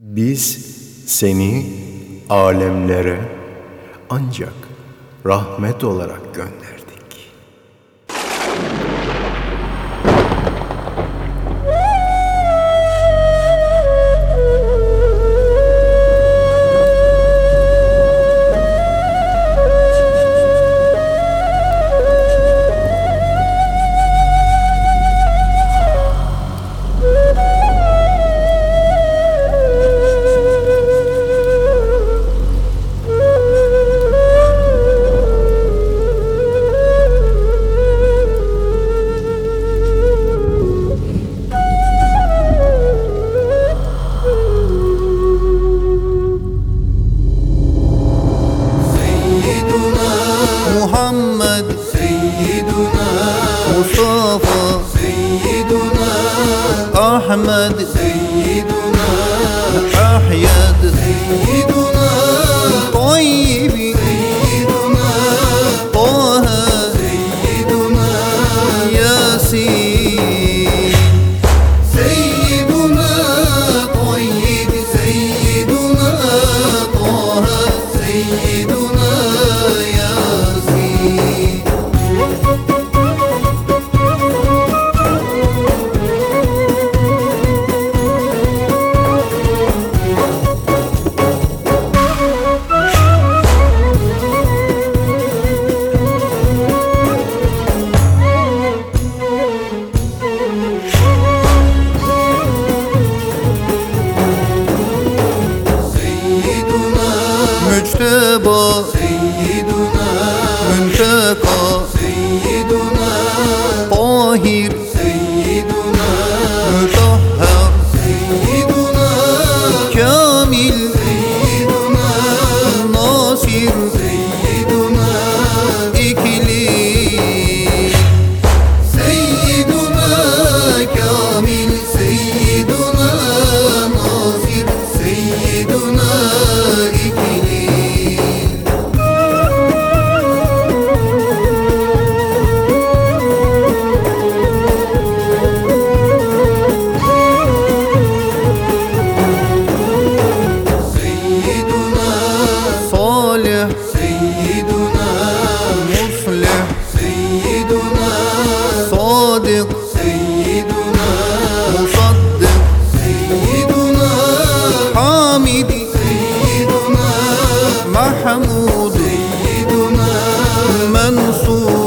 Biz seni alemlere ancak rahmet olarak gönderdik. أحمد سيدنا أحيد سيدنا করবো anos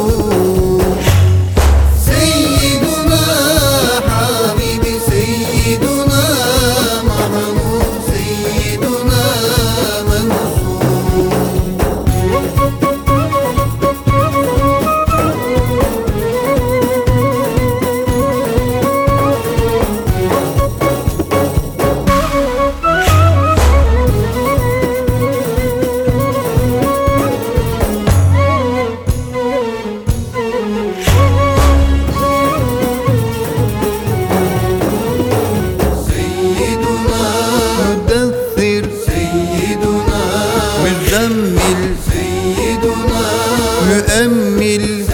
Müemmil